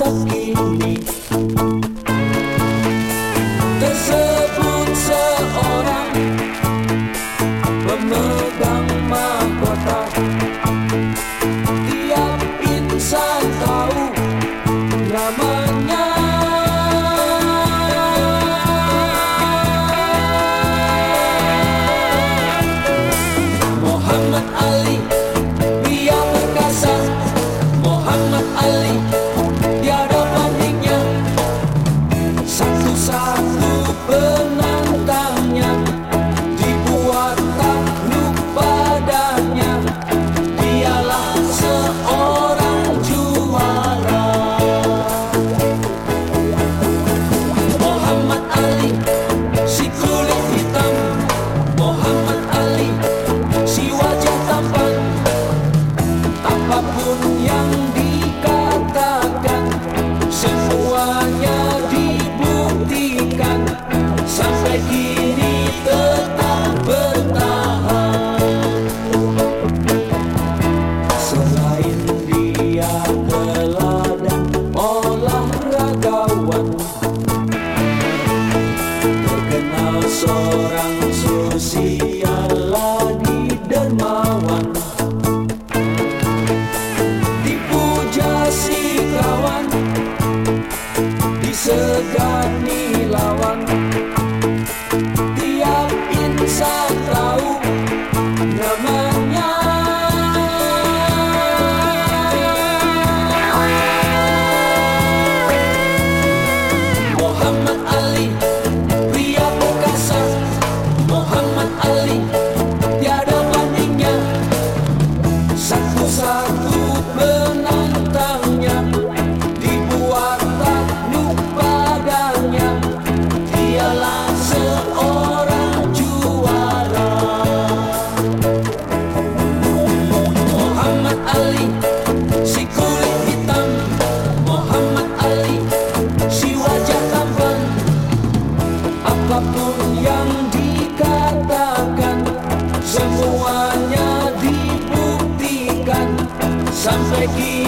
sucking me apa pun yang dikatakan semuanya dibuktikan. Sampai kini